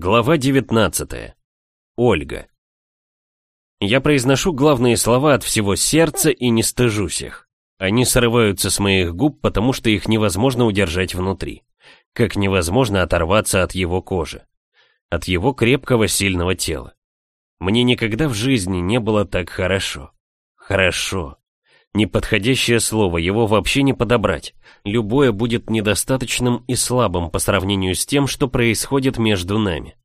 Глава 19. Ольга. Я произношу главные слова от всего сердца и не стыжусь их. Они срываются с моих губ, потому что их невозможно удержать внутри. Как невозможно оторваться от его кожи. От его крепкого сильного тела. Мне никогда в жизни не было так хорошо. Хорошо. Неподходящее слово, его вообще не подобрать. Любое будет недостаточным и слабым по сравнению с тем, что происходит между нами.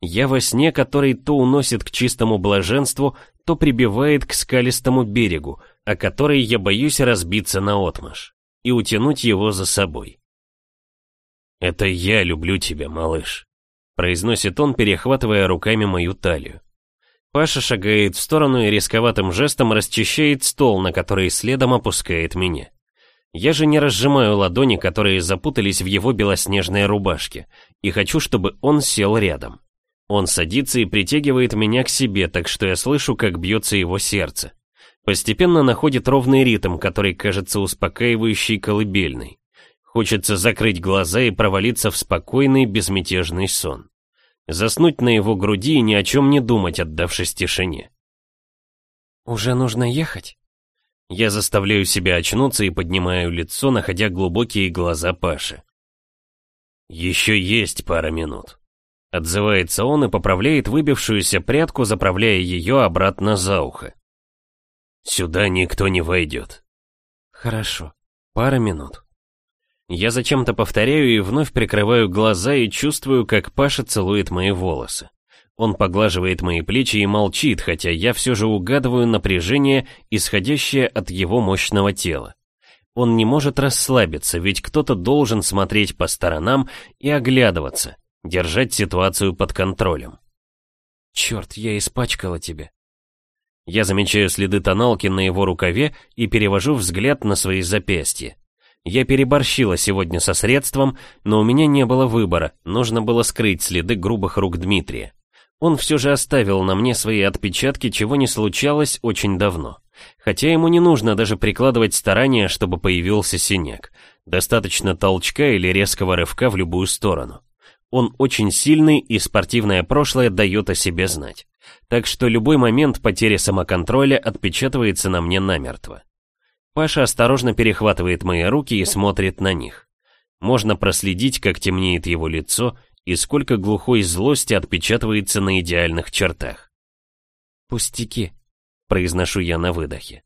Я во сне, который то уносит к чистому блаженству, то прибивает к скалистому берегу, о который я боюсь разбиться наотмашь и утянуть его за собой. «Это я люблю тебя, малыш», — произносит он, перехватывая руками мою талию. Паша шагает в сторону и рисковатым жестом расчищает стол, на который следом опускает меня. Я же не разжимаю ладони, которые запутались в его белоснежной рубашке, и хочу, чтобы он сел рядом. Он садится и притягивает меня к себе, так что я слышу, как бьется его сердце. Постепенно находит ровный ритм, который кажется успокаивающий колыбельный. Хочется закрыть глаза и провалиться в спокойный, безмятежный сон. Заснуть на его груди и ни о чем не думать, отдавшись тишине. «Уже нужно ехать?» Я заставляю себя очнуться и поднимаю лицо, находя глубокие глаза Паши. «Еще есть пара минут», — отзывается он и поправляет выбившуюся прядку, заправляя ее обратно за ухо. «Сюда никто не войдет». «Хорошо, пара минут». Я зачем-то повторяю и вновь прикрываю глаза и чувствую, как Паша целует мои волосы. Он поглаживает мои плечи и молчит, хотя я все же угадываю напряжение, исходящее от его мощного тела. Он не может расслабиться, ведь кто-то должен смотреть по сторонам и оглядываться, держать ситуацию под контролем. Черт, я испачкала тебя. Я замечаю следы тоналки на его рукаве и перевожу взгляд на свои запястья. Я переборщила сегодня со средством, но у меня не было выбора, нужно было скрыть следы грубых рук Дмитрия. Он все же оставил на мне свои отпечатки, чего не случалось очень давно. Хотя ему не нужно даже прикладывать старания, чтобы появился синяк. Достаточно толчка или резкого рывка в любую сторону. Он очень сильный и спортивное прошлое дает о себе знать. Так что любой момент потери самоконтроля отпечатывается на мне намертво. Паша осторожно перехватывает мои руки и смотрит на них. Можно проследить, как темнеет его лицо и сколько глухой злости отпечатывается на идеальных чертах. «Пустяки», — произношу я на выдохе.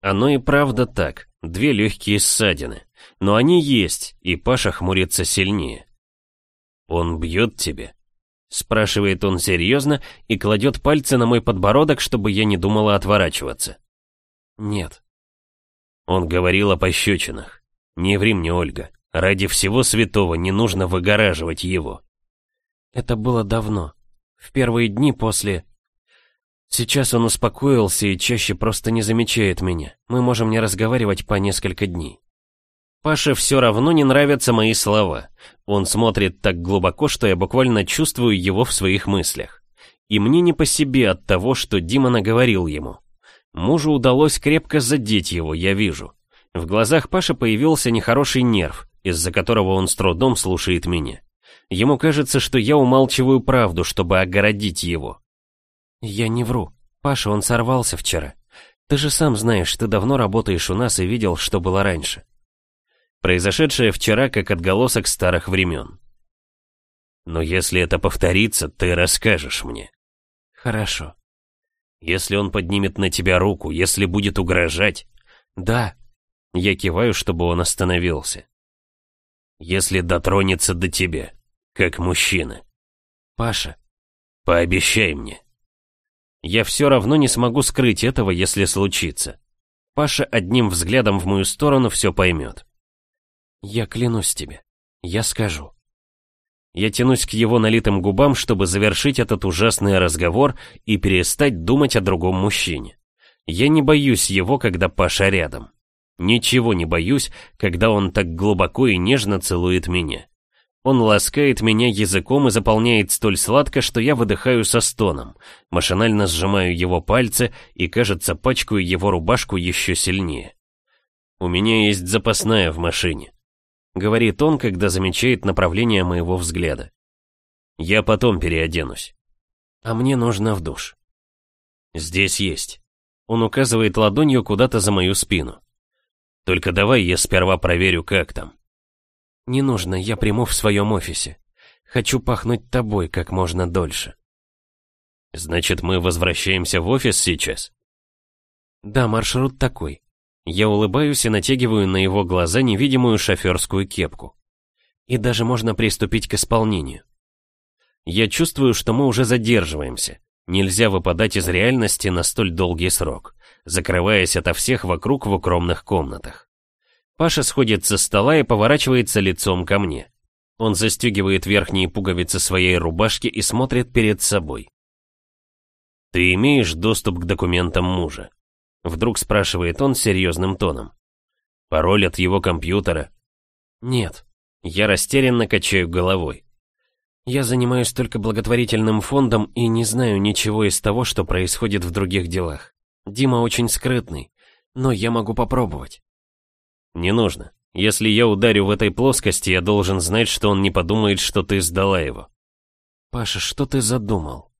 Оно и правда так, две легкие ссадины. Но они есть, и Паша хмурится сильнее. «Он бьет тебе?» Спрашивает он серьезно и кладет пальцы на мой подбородок, чтобы я не думала отворачиваться. «Нет», он говорил о пощечинах. Не ври мне, Ольга. Ради всего святого не нужно выгораживать его. Это было давно. В первые дни после... Сейчас он успокоился и чаще просто не замечает меня. Мы можем не разговаривать по несколько дней. Паше все равно не нравятся мои слова. Он смотрит так глубоко, что я буквально чувствую его в своих мыслях. И мне не по себе от того, что Дима наговорил ему. Мужу удалось крепко задеть его, я вижу. В глазах Паши появился нехороший нерв, из-за которого он с трудом слушает меня. Ему кажется, что я умалчиваю правду, чтобы огородить его. Я не вру. Паша, он сорвался вчера. Ты же сам знаешь, ты давно работаешь у нас и видел, что было раньше. Произошедшее вчера как отголосок старых времен. Но если это повторится, ты расскажешь мне. Хорошо. Если он поднимет на тебя руку, если будет угрожать... Да. Я киваю, чтобы он остановился. Если дотронется до тебя, как мужчина. Паша. Пообещай мне. Я все равно не смогу скрыть этого, если случится. Паша одним взглядом в мою сторону все поймет. Я клянусь тебе. Я скажу. Я тянусь к его налитым губам, чтобы завершить этот ужасный разговор и перестать думать о другом мужчине. Я не боюсь его, когда Паша рядом. Ничего не боюсь, когда он так глубоко и нежно целует меня. Он ласкает меня языком и заполняет столь сладко, что я выдыхаю со стоном, машинально сжимаю его пальцы и, кажется, пачкаю его рубашку еще сильнее. У меня есть запасная в машине. — говорит он, когда замечает направление моего взгляда. Я потом переоденусь. А мне нужно в душ. Здесь есть. Он указывает ладонью куда-то за мою спину. Только давай я сперва проверю, как там. Не нужно, я приму в своем офисе. Хочу пахнуть тобой как можно дольше. Значит, мы возвращаемся в офис сейчас? Да, маршрут такой. Я улыбаюсь и натягиваю на его глаза невидимую шоферскую кепку. И даже можно приступить к исполнению. Я чувствую, что мы уже задерживаемся. Нельзя выпадать из реальности на столь долгий срок, закрываясь ото всех вокруг в укромных комнатах. Паша сходит со стола и поворачивается лицом ко мне. Он застегивает верхние пуговицы своей рубашки и смотрит перед собой. «Ты имеешь доступ к документам мужа?» Вдруг спрашивает он серьезным тоном. «Пароль от его компьютера?» «Нет». Я растерянно качаю головой. Я занимаюсь только благотворительным фондом и не знаю ничего из того, что происходит в других делах. Дима очень скрытный, но я могу попробовать. Не нужно. Если я ударю в этой плоскости, я должен знать, что он не подумает, что ты сдала его. Паша, что ты задумал?